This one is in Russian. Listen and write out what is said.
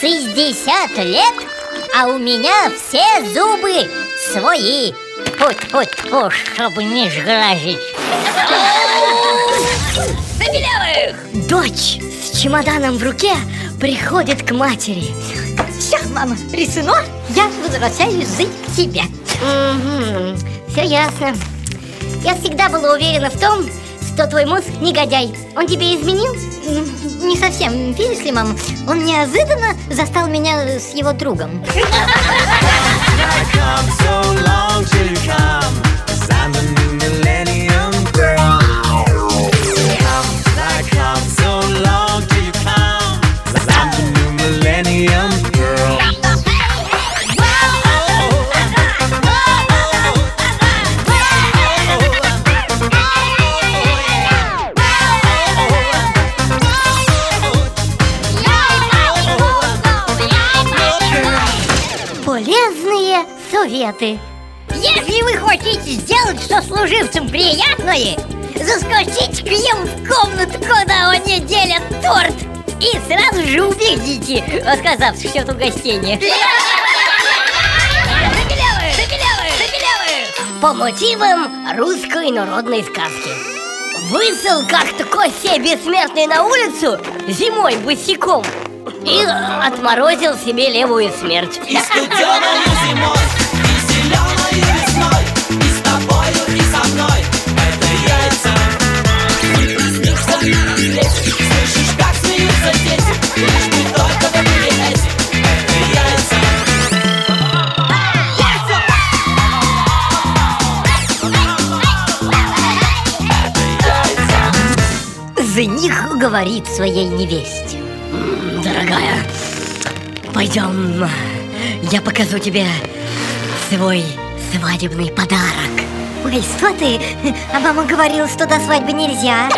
60 лет, а у меня все зубы свои. Тьфу-тьфу-тьфу, чтобы не сглазить Забелявых! Дочь с чемоданом в руке приходит к матери. Все, мама, решено, я возвращаюсь жить к тебе. Угу, все ясно. Я всегда была уверена в том, что твой муж негодяй. Он тебе изменил? Не совсем, видишь ли, мама, он неожиданно застал меня с его другом Полезные советы Если вы хотите сделать сослуживцам приятное Заскочите к ним в комнату, куда они делят торт И сразу же увидите отказавшихся от угощения Забелявых! Забелявых! Забелявых! По мотивам русской народной сказки Высыл как-то Костя бессмертный на улицу зимой босиком И отморозил себе левую смерть И студеною зимой, и зеленой весной, и с тобою, и со мной. Это яйца. Слышишь, как смеются дети. Лишь бы только вы были эти. Это яйца. Жених говорит своей невесте «М, Дорогая, пойдем, я покажу тебе свой свадебный подарок. Ой, что ты? А мама говорила, что до свадьбы нельзя